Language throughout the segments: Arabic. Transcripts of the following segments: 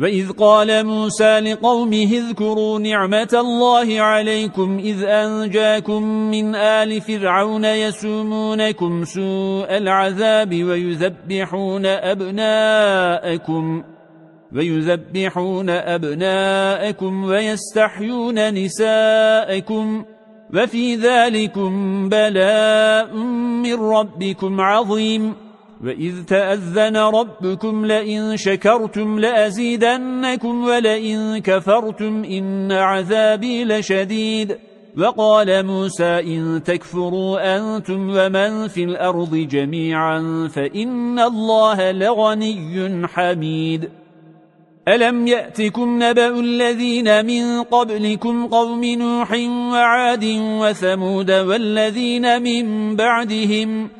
وَإِذْ قَالَ مُوسَى لِقَوْمِهِ اذْكُرُوا نِعْمَةَ اللَّهِ عَلَيْكُمْ إِذْ أَنْجَاكُمْ مِنْ آلِ فِرْعَوْنَ يَسُومُونَكُمْ سُوءَ الْعَذَابِ وَيُذَبِّحُونَ أَبْنَاءَكُمْ وَيُذَبِّحُونَ أَبْنَاءَكُمْ وَيَسْتَحْيُونَ نِسَاءَكُمْ وَفِي ذَلِكُمْ بَلَاءٌ مِّن رَّبِّكُمْ عَظِيمٌ وَإِذْ تَأَذَّنَ رَبُّكُمْ لَئِن شَكَرْتُمْ لَأَزِيدَنَّكُمْ وَلَئِن كَفَرْتُمْ إِنَّ عَذَابِي لَشَدِيدٌ وَقَالَ مُوسَى إِن تَكْفُرُوا أَنْتُمْ وَمَنْ فِي الْأَرْضِ جَمِيعًا فَإِنَّ اللَّهَ لَغَنِيٌّ حَمِيدٌ أَلَمْ يَأْتِكُمْ نَبَأُ الَّذِينَ مِنْ قَبْلِكُمْ قَوْمِ نُوحٍ وَعَادٍ وَثَمُودَ وَالَّذِينَ مِنْ بَعْدِهِمْ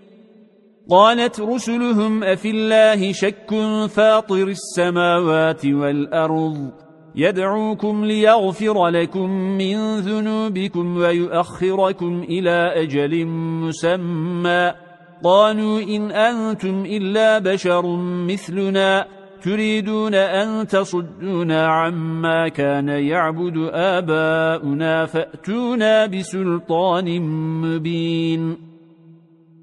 قالت رسلهم أفي الله شك فاطر السماوات والأرض يدعوكم ليغفر لكم من ذنوبكم ويؤخركم إلى أجل مسمى قالوا إن أنتم إلا بشر مثلنا تريدون أن تصدونا عما كان يعبد آباؤنا فأتونا بسلطان مبين